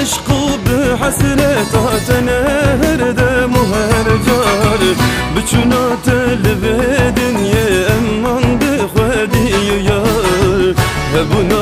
عشقو به حسرت آتنه هر ده مهر جار بچونا تلوه دنیا امان بخوادی یار هبونا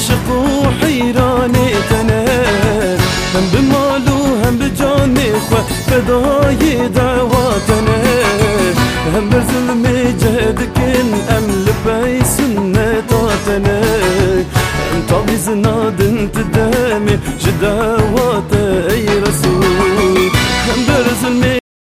عاشق و حیران تنه هم به مال و هم به جان خو فدای دعواتنه هم بر ظلم جهدکن ام لبی سنتاتنه هم تابیز نادن